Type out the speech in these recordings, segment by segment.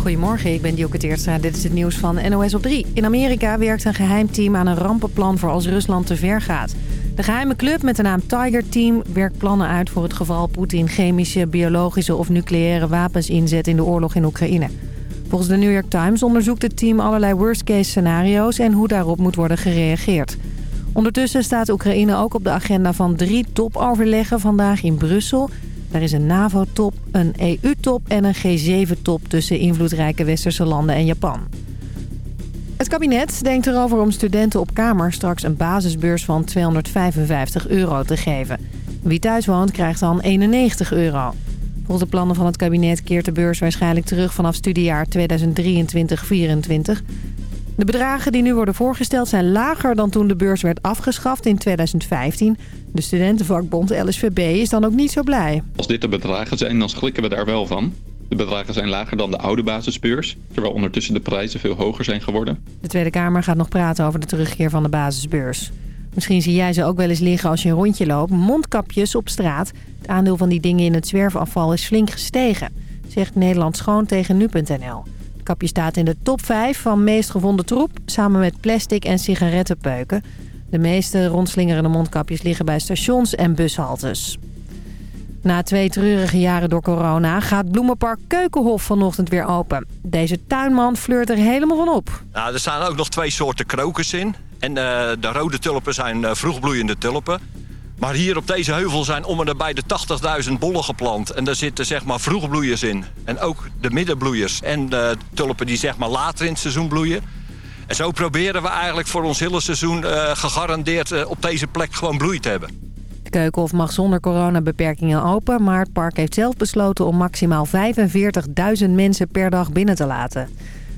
Goedemorgen, ik ben Dioke Teertstra. Dit is het nieuws van NOS op 3. In Amerika werkt een geheim team aan een rampenplan voor als Rusland te ver gaat. De geheime club met de naam Tiger Team werkt plannen uit voor het geval Poetin chemische, biologische of nucleaire wapens inzet in de oorlog in Oekraïne. Volgens de New York Times onderzoekt het team allerlei worst-case scenario's en hoe daarop moet worden gereageerd. Ondertussen staat Oekraïne ook op de agenda van drie topoverleggen vandaag in Brussel. Daar is een NAVO-top, een EU-top en een G7-top tussen invloedrijke westerse landen en Japan. Het kabinet denkt erover om studenten op kamer straks een basisbeurs van 255 euro te geven. Wie thuis woont krijgt dan 91 euro. Volgens de plannen van het kabinet keert de beurs waarschijnlijk terug vanaf studiejaar 2023-2024. De bedragen die nu worden voorgesteld zijn lager dan toen de beurs werd afgeschaft in 2015. De studentenvakbond LSVB is dan ook niet zo blij. Als dit de bedragen zijn, dan schrikken we daar wel van. De bedragen zijn lager dan de oude basisbeurs, terwijl ondertussen de prijzen veel hoger zijn geworden. De Tweede Kamer gaat nog praten over de terugkeer van de basisbeurs. Misschien zie jij ze ook wel eens liggen als je een rondje loopt. Mondkapjes op straat. Het aandeel van die dingen in het zwerfafval is flink gestegen, zegt Nederland Schoon tegen nu.nl. Het kapje staat in de top 5 van meest gevonden troep... samen met plastic en sigarettenpeuken. De meeste rondslingerende mondkapjes liggen bij stations en bushaltes. Na twee treurige jaren door corona gaat Bloemenpark Keukenhof vanochtend weer open. Deze tuinman fleurt er helemaal van op. Nou, er staan ook nog twee soorten krokers in. En uh, de rode tulpen zijn uh, vroegbloeiende tulpen. Maar hier op deze heuvel zijn om en nabij de 80.000 bollen geplant. En daar zitten zeg maar vroegbloeiers in. En ook de middenbloeiers en de tulpen die zeg maar later in het seizoen bloeien. En zo proberen we eigenlijk voor ons hele seizoen uh, gegarandeerd uh, op deze plek gewoon bloei te hebben. De Keukenhof mag zonder coronabeperkingen open... maar het park heeft zelf besloten om maximaal 45.000 mensen per dag binnen te laten.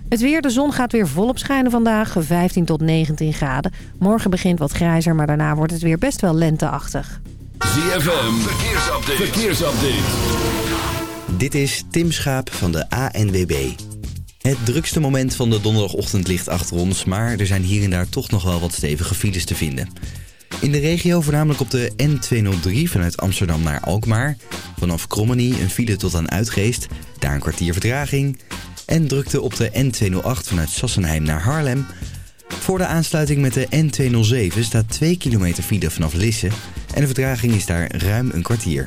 Het weer, de zon gaat weer volop schijnen vandaag, 15 tot 19 graden. Morgen begint wat grijzer, maar daarna wordt het weer best wel lenteachtig. ZFM, verkeersupdate. verkeersupdate. Dit is Tim Schaap van de ANWB. Het drukste moment van de donderdagochtend ligt achter ons... maar er zijn hier en daar toch nog wel wat stevige files te vinden. In de regio voornamelijk op de N203 vanuit Amsterdam naar Alkmaar. Vanaf Krommenie een file tot aan Uitgeest, daar een kwartier vertraging... En drukte op de N208 vanuit Sassenheim naar Haarlem. Voor de aansluiting met de N207 staat 2 kilometer file vanaf Lisse. En de vertraging is daar ruim een kwartier.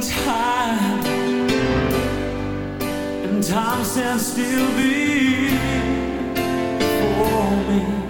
Time, and time stands still before me.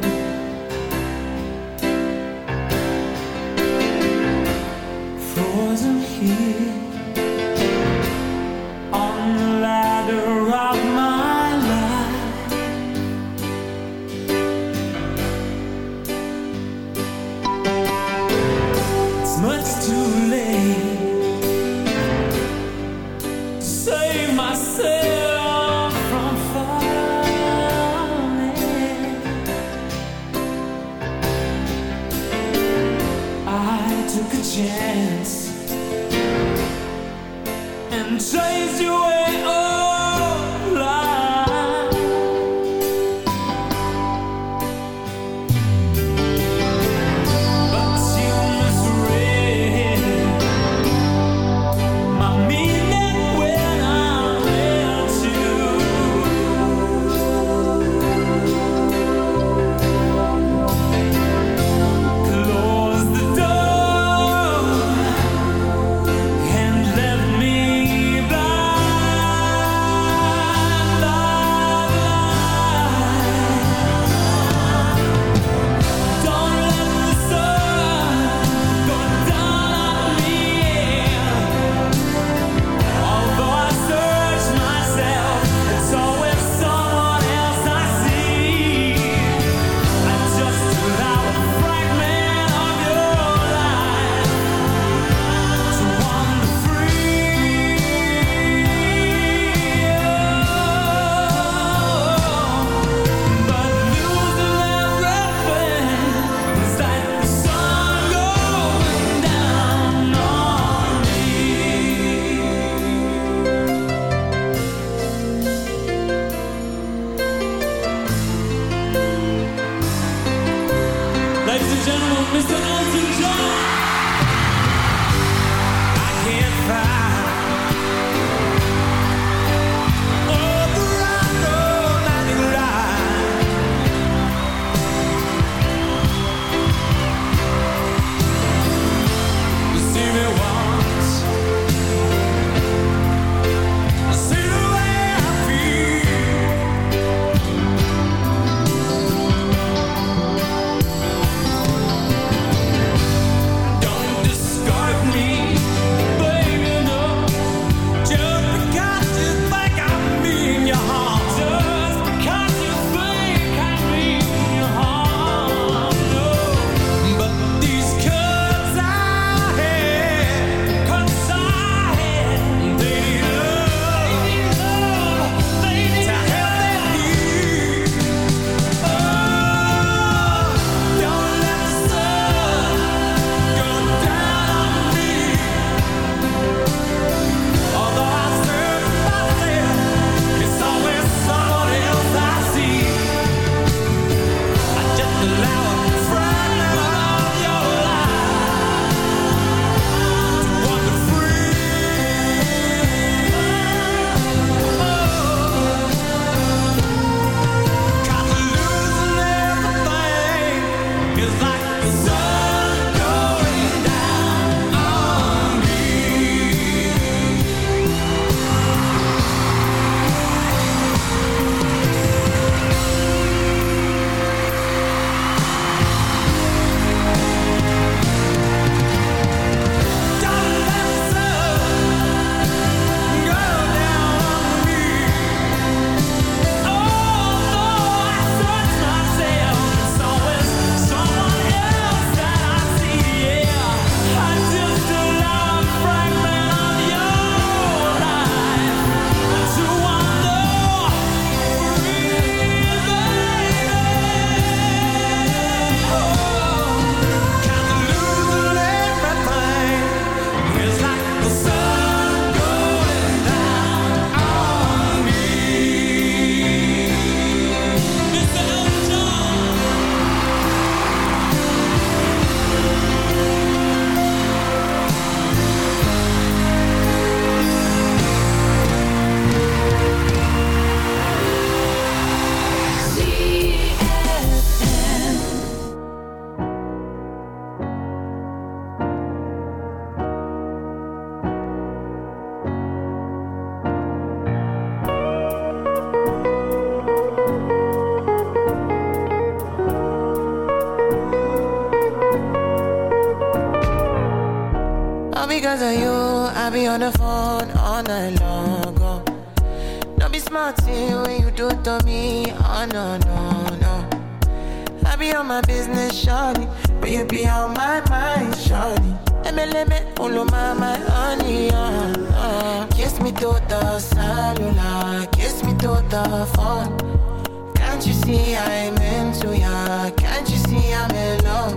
Can't you see I'm into ya? Can't you see I'm in love?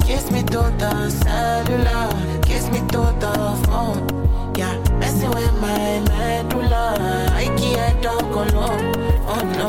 Kiss me through the cellular, kiss me to the phone. Yeah, messing with my medulla. I can't talk alone. Oh no,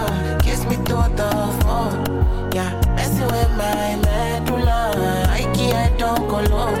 alone.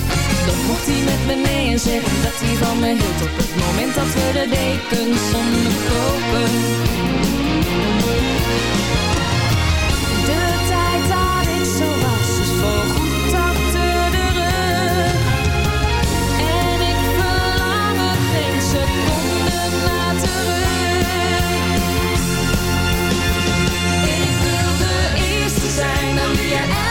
dan mocht hij met me mee en zeggen dat hij van me hield Op het moment dat we de dekens onderkopen De tijd daar is zo was dus is voorgoed achter de rug En ik verlang het geen seconde naar terug Ik wil de eerste zijn dan wie er.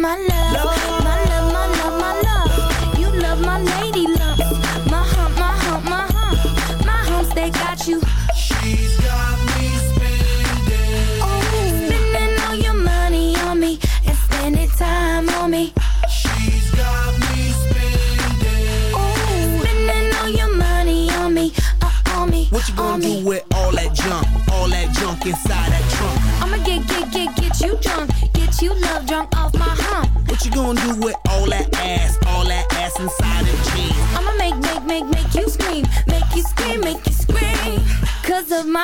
my love. My love, my love, my love. You love my lady love. My hump, my hump, my hump. My humps, they got you. She's got me spending. Oh, spending all your money on me and spending time on me. She's got me spending. Oh, spending all your money on me, uh, on me. What you on gonna me. do with all that junk? All that junk inside that trunk? I'ma get, get, get, get you drunk. Get you love drunk off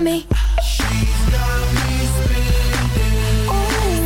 On me. She's got me spending.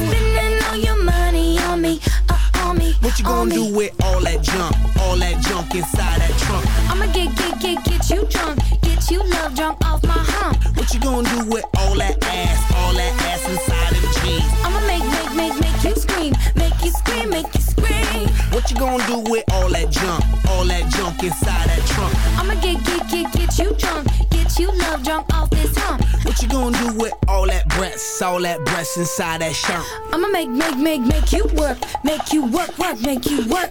Spending all your money on me, uh, on me. What you gonna do with all that junk? All that junk inside that trunk? I'ma get, get, get, get you drunk. Get you love drunk off my hump. What you gonna do with all that ass? All that ass inside them jeans? I'ma make, make, make, make you scream. Make you scream, make you scream. What you gonna do with all that junk? All that junk inside that trunk? I'ma get, get, get, get you drunk. You love drunk off this hump. What you gonna do with all that breasts? All that breasts inside that shirt? I'ma make, make, make, make you work. Make you work, work, make you work.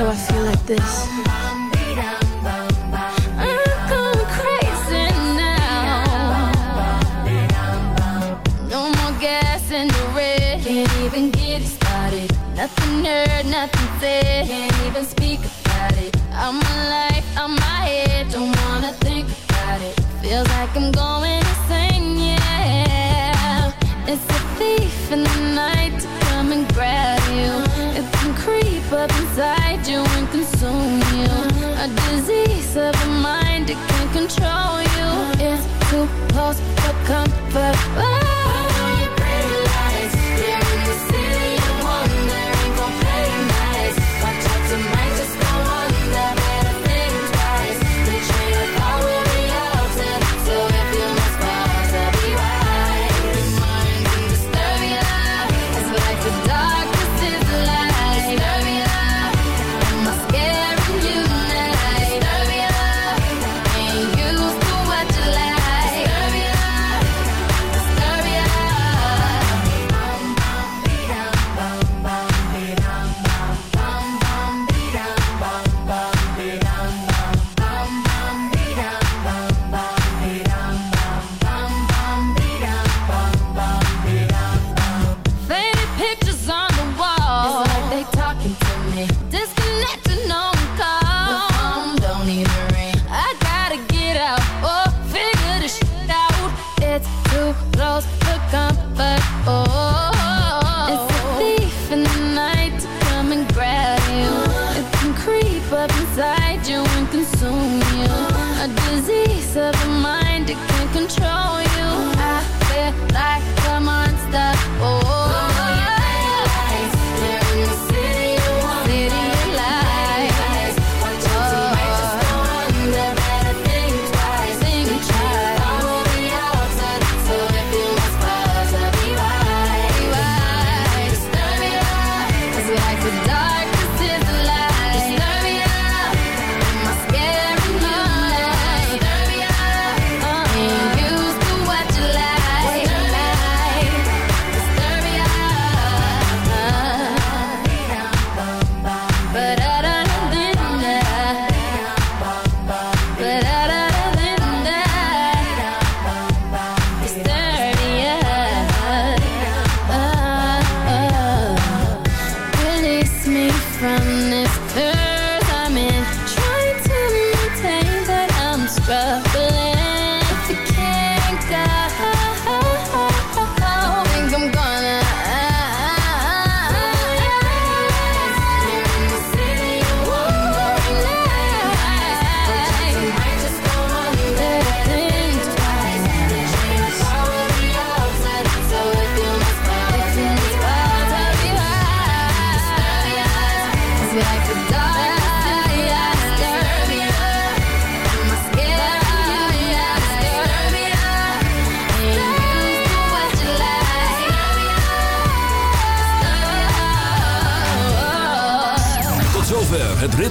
Do I feel like this? I'm going crazy now. No more gas in the red. Can't even get started. Nothing heard, nothing said. Can't even speak about it. I'm alive, I'm my head. Don't wanna think about it. Feels like I'm going insane, yeah. It's A disease of the mind, it can control you. It's too close for comfort.